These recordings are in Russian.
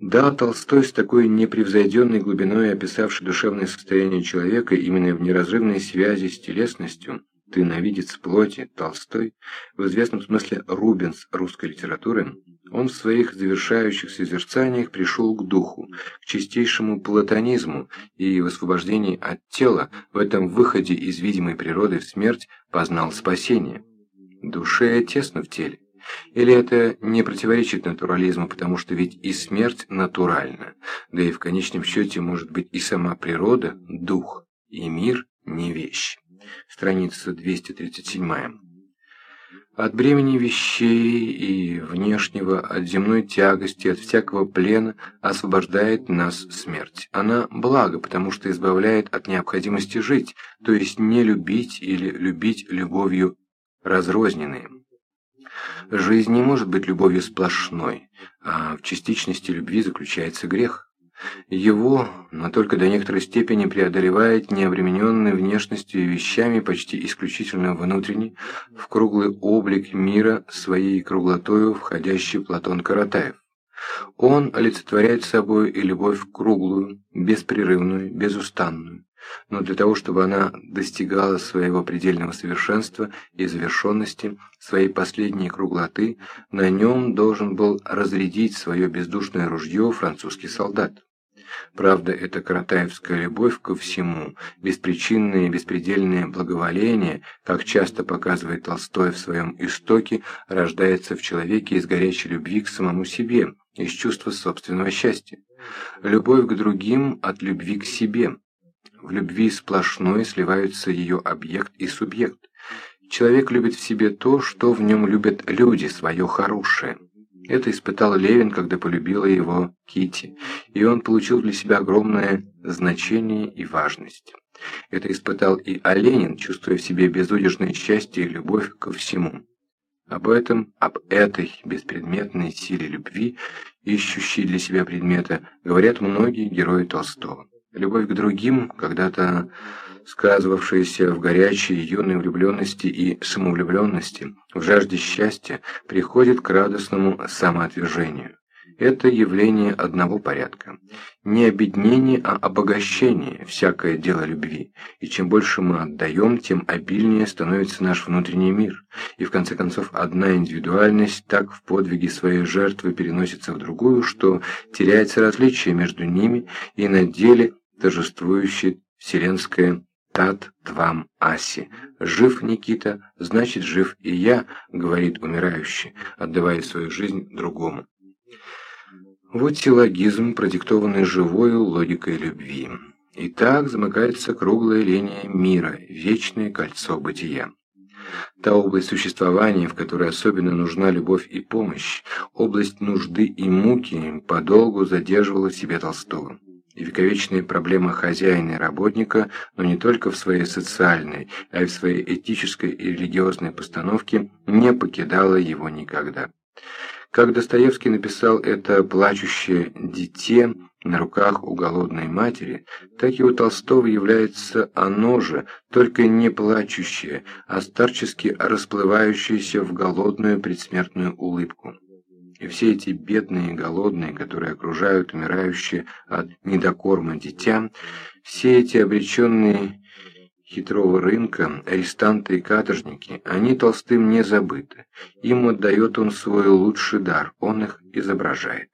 Да, Толстой с такой непревзойденной глубиной описавший душевное состояние человека именно в неразрывной связи с телесностью, ты навидец плоти, Толстой, в известном смысле Рубенс русской литературы, он в своих завершающих созерцаниях пришел к духу, к чистейшему платонизму и в освобождении от тела, в этом выходе из видимой природы в смерть познал спасение. Душе тесно в теле. Или это не противоречит натурализму, потому что ведь и смерть натуральна, да и в конечном счете может быть и сама природа, дух, и мир не вещь. Страница 237. От бремени вещей и внешнего, от земной тягости, от всякого плена освобождает нас смерть. Она благо, потому что избавляет от необходимости жить, то есть не любить или любить любовью разрозненной. Жизнь не может быть любовью сплошной, а в частичности любви заключается грех. Его, но только до некоторой степени преодолевает необремененный внешностью и вещами почти исключительно внутренний, в круглый облик мира своей круглотою входящий Платон Каратаев. Он олицетворяет собой и любовь круглую, беспрерывную, безустанную, но для того, чтобы она достигала своего предельного совершенства и завершенности, своей последней круглоты, на нем должен был разрядить свое бездушное ружье французский солдат. Правда, эта каратаевская любовь ко всему, беспричинное и беспредельное благоволение, как часто показывает Толстой в своем «Истоке», рождается в человеке из горячей любви к самому себе, из чувства собственного счастья. Любовь к другим от любви к себе. В любви сплошной сливаются ее объект и субъект. Человек любит в себе то, что в нем любят люди, свое хорошее. Это испытал Левин, когда полюбила его Кити, и он получил для себя огромное значение и важность. Это испытал и Оленин, чувствуя в себе безудержное счастье и любовь ко всему. Об этом, об этой беспредметной силе любви, ищущей для себя предмета, говорят многие герои Толстого. Любовь к другим, когда-то сказывавшаяся в горячей юной влюбленности и самовлюбленности, в жажде счастья, приходит к радостному самоотвержению. Это явление одного порядка. Не обеднение, а обогащение – всякое дело любви. И чем больше мы отдаем, тем обильнее становится наш внутренний мир. И в конце концов, одна индивидуальность так в подвиге своей жертвы переносится в другую, что теряется различие между ними, и на деле торжествующее вселенское Тат Твам Аси. Жив Никита, значит жив и я, говорит умирающий, отдавая свою жизнь другому. Вот силлогизм, продиктованный живой логикой любви. И так замыкается круглая линия мира, вечное кольцо бытия. Та область существования, в которой особенно нужна любовь и помощь, область нужды и муки, подолгу задерживала себе Толстого и вековечная проблема хозяина и работника, но не только в своей социальной, а и в своей этической и религиозной постановке, не покидала его никогда. Как Достоевский написал это плачущее дитя на руках у голодной матери, так и у Толстого является оно же, только не плачущее, а старчески расплывающееся в голодную предсмертную улыбку. И все эти бедные, голодные, которые окружают умирающие от недокорма дитя, все эти обреченные хитрого рынка, арестанты и каторжники, они Толстым не забыты. Им отдает он свой лучший дар, он их изображает.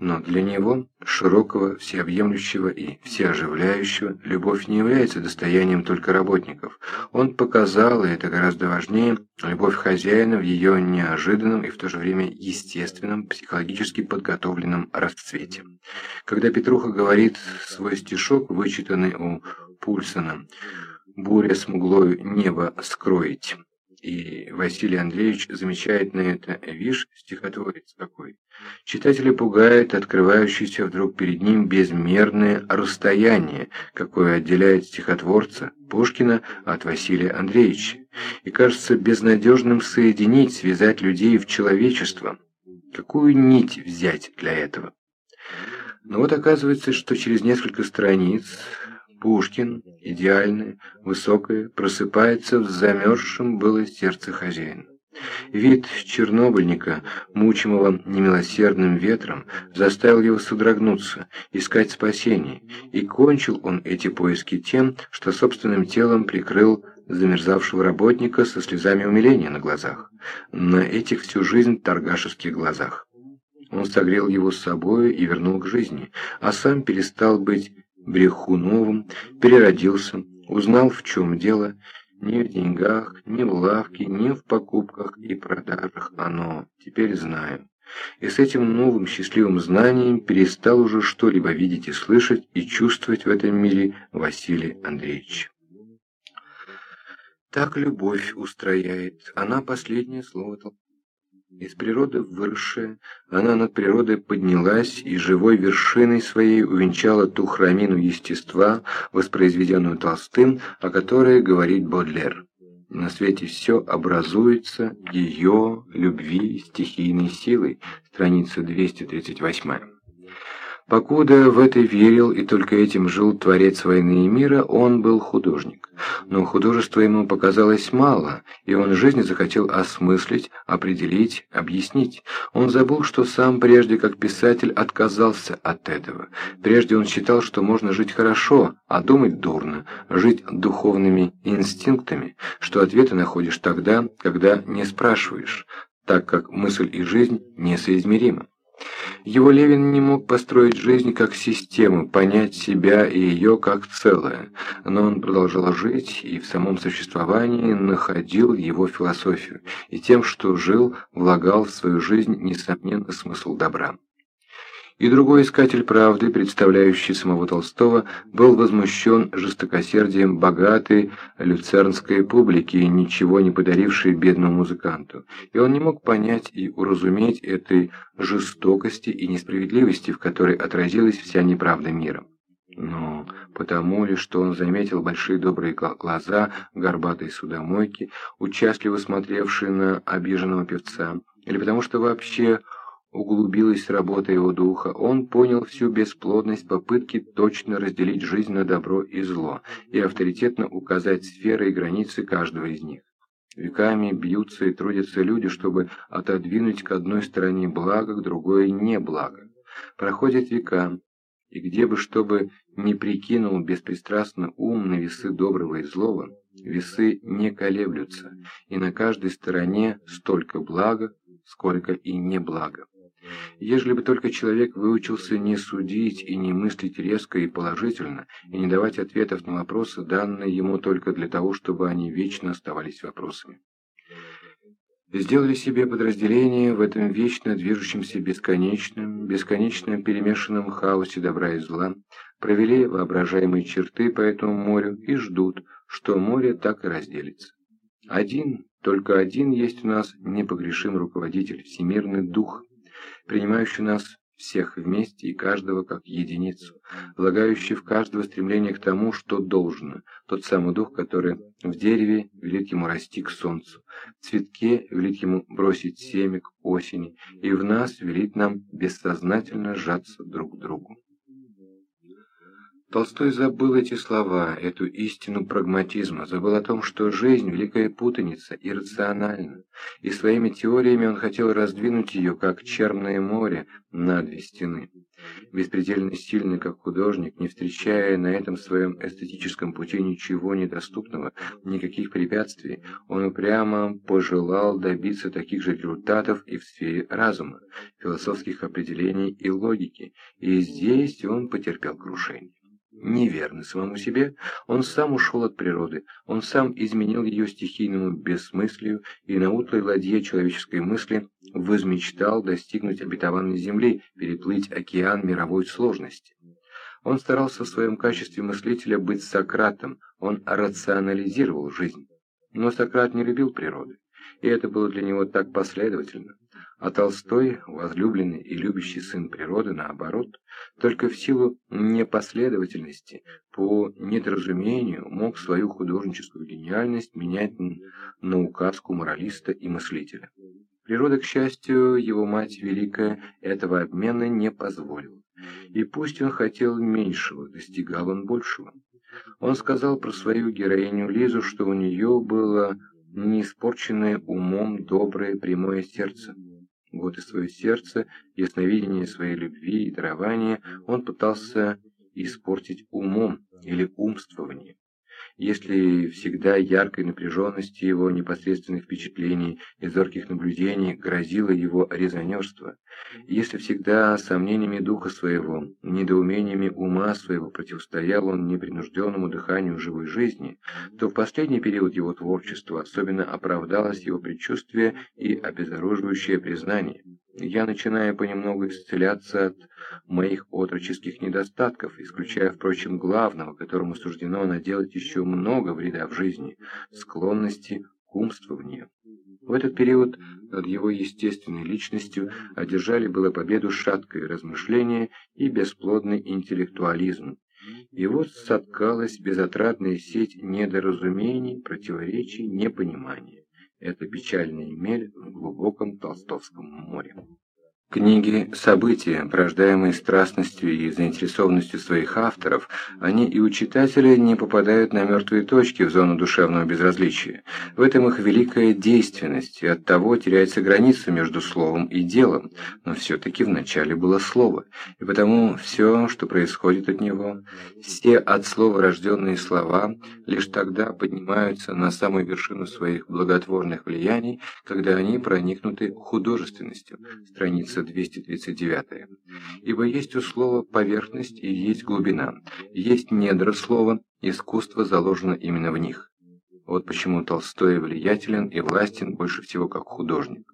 Но для него, широкого, всеобъемлющего и всеоживляющего, любовь не является достоянием только работников. Он показал, и это гораздо важнее, любовь хозяина в ее неожиданном и в то же время естественном, психологически подготовленном расцвете. Когда Петруха говорит свой стишок, вычитанный у Пульсона «Буря с мглою небо скроить», и Василий Андреевич замечает на это «Вишь, стихотворец какой». Читателя пугает открывающееся вдруг перед ним безмерное расстояние, какое отделяет стихотворца Пушкина от Василия Андреевича, и кажется безнадежным соединить, связать людей в человечество. Какую нить взять для этого? Но вот оказывается, что через несколько страниц Пушкин, идеальное, высокое, просыпается в замерзшем было сердце хозяина. Вид чернобыльника, мучимого немилосердным ветром, заставил его содрогнуться, искать спасения, и кончил он эти поиски тем, что собственным телом прикрыл замерзавшего работника со слезами умиления на глазах, на этих всю жизнь торгашеских глазах. Он согрел его с собою и вернул к жизни, а сам перестал быть брехуновым, переродился, узнал, в чем дело, ни в деньгах, ни в лавке, ни в покупках и продажах оно, теперь знаю. И с этим новым счастливым знанием перестал уже что-либо видеть и слышать и чувствовать в этом мире Василий Андреевич. Так любовь устрояет, она последнее слово толкает. Из природы выросшая, она над природой поднялась и живой вершиной своей увенчала ту храмину естества, воспроизведенную Толстым, о которой говорит Бодлер. На свете все образуется ее любви стихийной силой. Страница 238. Покуда в это верил и только этим жил Творец войны и мира, он был художник. Но художества ему показалось мало, и он жизнь захотел осмыслить, определить, объяснить. Он забыл, что сам прежде как писатель отказался от этого. Прежде он считал, что можно жить хорошо, а думать дурно, жить духовными инстинктами, что ответы находишь тогда, когда не спрашиваешь, так как мысль и жизнь несоизмеримы. Его Левин не мог построить жизнь как систему, понять себя и ее как целое, но он продолжал жить и в самом существовании находил его философию, и тем, что жил, влагал в свою жизнь, несомненно, смысл добра. И другой искатель правды, представляющий самого Толстого, был возмущен жестокосердием богатой люцернской публики, ничего не подарившей бедному музыканту. И он не мог понять и уразуметь этой жестокости и несправедливости, в которой отразилась вся неправда мира. Но потому ли, что он заметил большие добрые глаза горбатой судомойки, участливо смотревшие на обиженного певца, или потому что вообще углубилась работа его духа, он понял всю бесплодность попытки точно разделить жизнь на добро и зло и авторитетно указать сферы и границы каждого из них. Веками бьются и трудятся люди, чтобы отодвинуть к одной стороне благо, к другой не благо. Проходят века, и где бы чтобы не прикинул беспристрастно ум на весы доброго и злого, весы не колеблются, и на каждой стороне столько блага, сколько и неблага. Ежели бы только человек выучился не судить и не мыслить резко и положительно, и не давать ответов на вопросы, данные ему только для того, чтобы они вечно оставались вопросами. Сделали себе подразделение в этом вечно движущемся бесконечном, бесконечно перемешанном хаосе добра и зла, провели воображаемые черты по этому морю и ждут, что море так и разделится. Один, только один есть у нас непогрешимый руководитель, всемирный дух, принимающий нас всех вместе и каждого как единицу, влагающий в каждого стремление к тому, что должно, тот самый дух, который в дереве велит ему расти к солнцу, в цветке велит ему бросить семя к осени, и в нас велит нам бессознательно сжаться друг к другу. Толстой забыл эти слова, эту истину прагматизма, забыл о том, что жизнь – великая путаница, иррациональна, и своими теориями он хотел раздвинуть ее, как черное море, на две стены. Беспредельно сильный, как художник, не встречая на этом своем эстетическом пути ничего недоступного, никаких препятствий, он упрямо пожелал добиться таких же результатов и в сфере разума, философских определений и логики, и здесь он потерпел крушение неверный самому себе, он сам ушел от природы, он сам изменил ее стихийному бессмыслию и на утлой ладье человеческой мысли возмечтал достигнуть обетованной земли, переплыть океан мировой сложности. Он старался в своем качестве мыслителя быть Сократом, он рационализировал жизнь. Но Сократ не любил природы, и это было для него так последовательно. А Толстой, возлюбленный и любящий сын природы, наоборот, только в силу непоследовательности, по недоразумению, мог свою художническую гениальность менять на указку моралиста и мыслителя. Природа, к счастью, его мать великая, этого обмена не позволила. И пусть он хотел меньшего, достигал он большего. Он сказал про свою героиню Лизу, что у нее было не испорченное умом доброе прямое сердце. Вот и свое сердце, ясновидение своей любви и дарования он пытался испортить умом или умствованием. Если всегда яркой напряженности его непосредственных впечатлений и зорких наблюдений грозило его резонерство, если всегда сомнениями духа своего, недоумениями ума своего противостоял он непринужденному дыханию живой жизни, то в последний период его творчества особенно оправдалось его предчувствие и обезоруживающее признание. Я начинаю понемногу исцеляться от моих отроческих недостатков, исключая, впрочем, главного, которому суждено наделать еще много вреда в жизни – склонности к умствованию. В этот период над его естественной личностью одержали было победу шаткое размышление и бесплодный интеллектуализм. И вот соткалась безотрадная сеть недоразумений, противоречий, непонимания. Это печальная мель в глубоком Толстовском море. Книги – события, порождаемые страстностью и заинтересованностью своих авторов, они и у читателя не попадают на мертвые точки в зону душевного безразличия. В этом их великая действенность, и оттого теряется граница между словом и делом, но все-таки вначале было слово, и потому все, что происходит от него, все от слова рожденные слова, лишь тогда поднимаются на самую вершину своих благотворных влияний, когда они проникнуты художественностью. Страница страница 239. Ибо есть у слова поверхность и есть глубина, есть недра слова, искусство заложено именно в них. Вот почему Толстой влиятелен и властен больше всего как художник.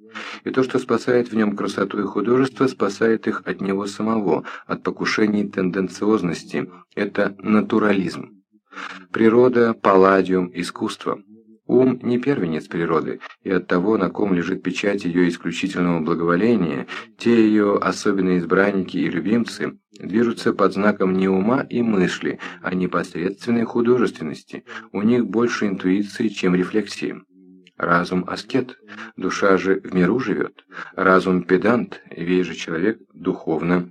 И то, что спасает в нем красоту и художество, спасает их от него самого, от покушений тенденциозности. Это натурализм. Природа, палладиум, искусство – Ум не первенец природы, и от того, на ком лежит печать ее исключительного благоволения, те ее особенные избранники и любимцы движутся под знаком не ума и мысли, а непосредственной художественности, у них больше интуиции, чем рефлексии. Разум аскет, душа же в миру живет, разум педант, весь же человек духовно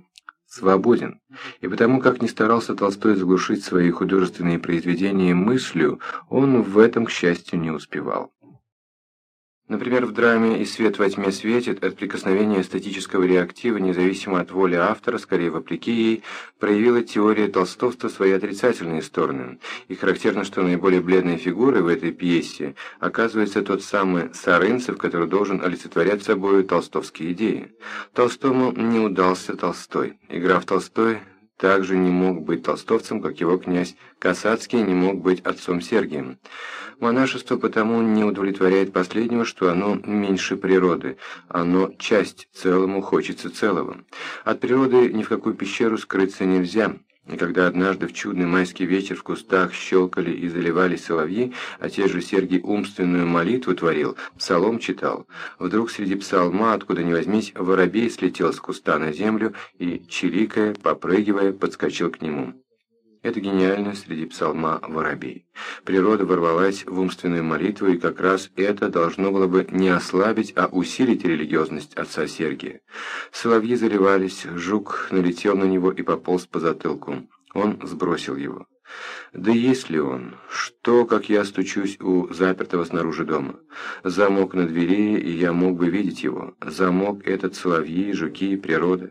свободен. И потому, как ни старался Толстой заглушить свои художественные произведения мыслью, он в этом, к счастью, не успевал. Например, в драме «И свет во тьме светит» от прикосновения эстетического реактива, независимо от воли автора, скорее вопреки ей, проявила теория толстовства свои отрицательные стороны. И характерно, что наиболее бледной фигурой в этой пьесе оказывается тот самый Сарынцев, который должен олицетворять собой толстовские идеи. Толстому не удался Толстой. Игра в Толстой также не мог быть толстовцем, как его князь Касацкий не мог быть отцом Сергием. Монашество потому не удовлетворяет последнего, что оно меньше природы, оно часть целому, хочется целого. От природы ни в какую пещеру скрыться нельзя, и когда однажды в чудный майский вечер в кустах щелкали и заливали соловьи, а те же Сергий умственную молитву творил, псалом читал, вдруг среди псалма, откуда ни возьмись, воробей слетел с куста на землю и, чирикая, попрыгивая, подскочил к нему. Это гениально среди псалма «Воробей». Природа ворвалась в умственную молитву, и как раз это должно было бы не ослабить, а усилить религиозность отца Сергия. Соловьи заливались, жук налетел на него и пополз по затылку. Он сбросил его. Да есть ли он? Что, как я стучусь у запертого снаружи дома? Замок на двери, и я мог бы видеть его. Замок этот соловьи, жуки, природа.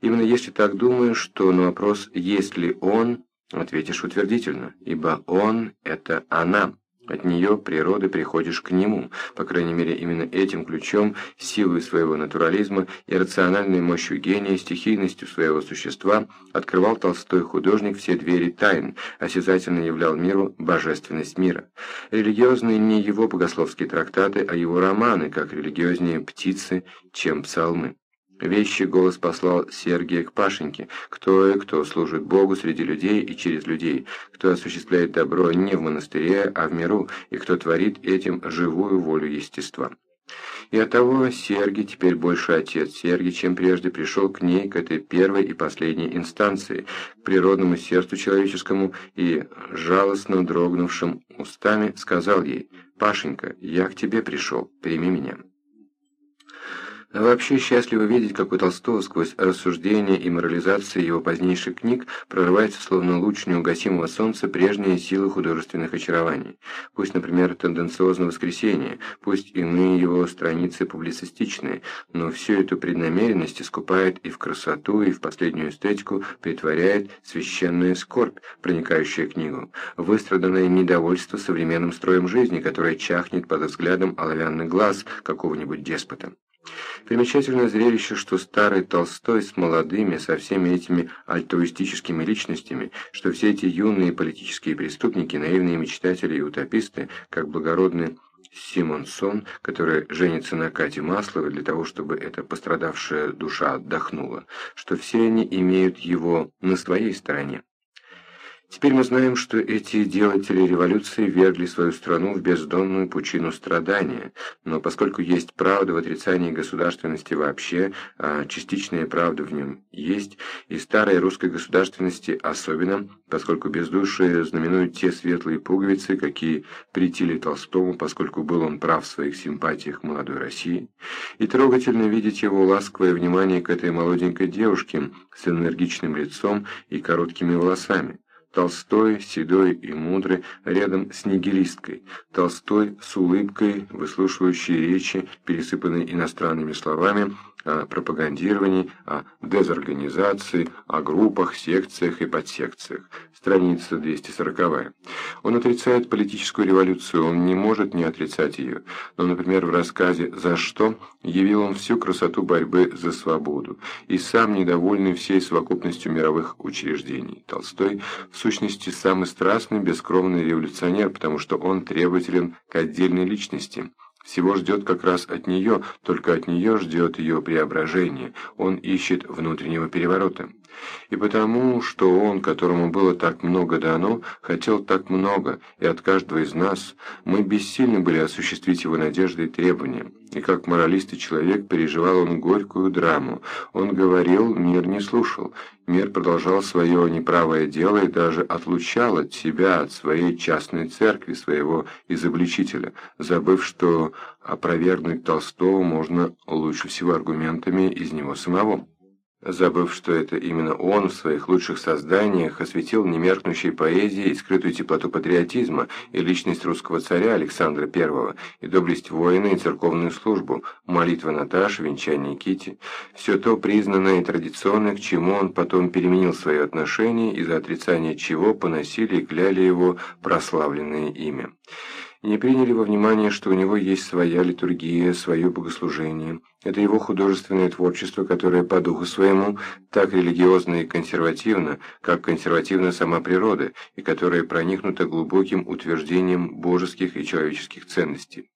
Именно если так думаешь, что на вопрос «есть ли он?» Ответишь утвердительно, ибо он – это она. От нее, природы, приходишь к нему. По крайней мере, именно этим ключом, силой своего натурализма и рациональной мощью гения, стихийностью своего существа, открывал Толстой художник все двери тайн, осязательно являл миру божественность мира. Религиозные не его богословские трактаты, а его романы, как религиознее птицы, чем псалмы. Вещий голос послал Сергия к Пашеньке, кто и кто служит Богу среди людей и через людей, кто осуществляет добро не в монастыре, а в миру, и кто творит этим живую волю естества. И оттого Сергий теперь больше отец Сергий, чем прежде пришел к ней, к этой первой и последней инстанции, к природному сердцу человеческому и, жалостно дрогнувшим устами, сказал ей «Пашенька, я к тебе пришел, прими меня». Вообще счастливо видеть, как у Толстого сквозь рассуждения и морализации его позднейших книг прорывается словно луч неугасимого солнца прежние силы художественных очарований. Пусть, например, тенденциозно воскресенье, пусть иные его страницы публицистичные, но всю эту преднамеренность искупает и в красоту, и в последнюю эстетику притворяет священная скорбь, проникающая книгу, выстраданное недовольство современным строем жизни, которое чахнет под взглядом оловянный глаз какого-нибудь деспота. Примечательное зрелище, что старый Толстой с молодыми, со всеми этими альтруистическими личностями, что все эти юные политические преступники, наивные мечтатели и утописты, как благородный Симонсон, который женится на Кате Масловой для того, чтобы эта пострадавшая душа отдохнула, что все они имеют его на своей стороне. Теперь мы знаем, что эти делатели революции вергли свою страну в бездонную пучину страдания, но поскольку есть правда в отрицании государственности вообще, а частичная правда в нем есть, и старой русской государственности особенно, поскольку бездушие знаменуют те светлые пуговицы, какие притили Толстому, поскольку был он прав в своих симпатиях молодой России, и трогательно видеть его ласковое внимание к этой молоденькой девушке с энергичным лицом и короткими волосами. Толстой, седой и мудрый, рядом с нигилисткой. Толстой с улыбкой, выслушивающий речи, пересыпанные иностранными словами, о пропагандировании, о дезорганизации, о группах, секциях и подсекциях. Страница 240. Он отрицает политическую революцию, он не может не отрицать ее. Но, например, в рассказе «За что» явил он всю красоту борьбы за свободу, и сам недовольный всей совокупностью мировых учреждений. Толстой, в сущности, самый страстный, бескровный революционер, потому что он требователен к отдельной личности. Всего ждет как раз от нее, только от нее ждет ее преображение. Он ищет внутреннего переворота. И потому, что он, которому было так много дано, хотел так много, и от каждого из нас, мы бессильны были осуществить его надежды и требования. И как моралист и человек переживал он горькую драму. Он говорил, мир не слушал. Мир продолжал свое неправое дело и даже отлучал от себя, от своей частной церкви, своего изобличителя, забыв, что опровергнуть Толстого можно лучше всего аргументами из него самого забыв, что это именно он в своих лучших созданиях осветил немеркнущей поэзией скрытую теплоту патриотизма и личность русского царя Александра I, и доблесть воина и церковную службу, молитва Наташи, венчание Кити, все то признанное и традиционное, к чему он потом переменил свои отношения, из-за отрицания чего поносили и кляли его прославленное имя не приняли во внимание, что у него есть своя литургия, свое богослужение. Это его художественное творчество, которое по духу своему так религиозно и консервативно, как консервативна сама природа, и которое проникнуто глубоким утверждением божеских и человеческих ценностей.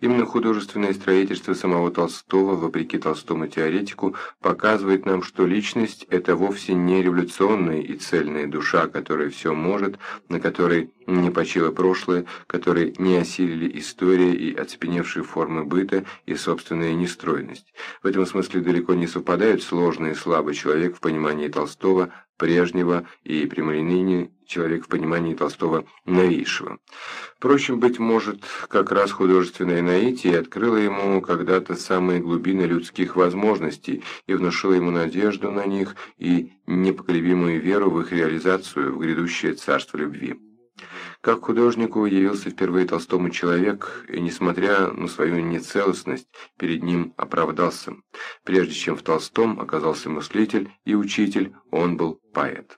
Именно художественное строительство самого Толстого, вопреки Толстому теоретику, показывает нам, что личность – это вовсе не революционная и цельная душа, которая все может, на которой не почило прошлое, которой не осилили история и оцепеневшие формы быта и собственная нестройность. В этом смысле далеко не совпадают сложный и слабый человек в понимании Толстого прежнего и прямолинейный человек в понимании Толстого новейшего. Впрочем, быть может, как раз художественное наитие открыло ему когда-то самые глубины людских возможностей и внушило ему надежду на них и непоколебимую веру в их реализацию в грядущее царство любви. Как художнику явился впервые Толстому человек, и, несмотря на свою нецелостность, перед ним оправдался. Прежде чем в Толстом оказался мыслитель и учитель, он был поэт.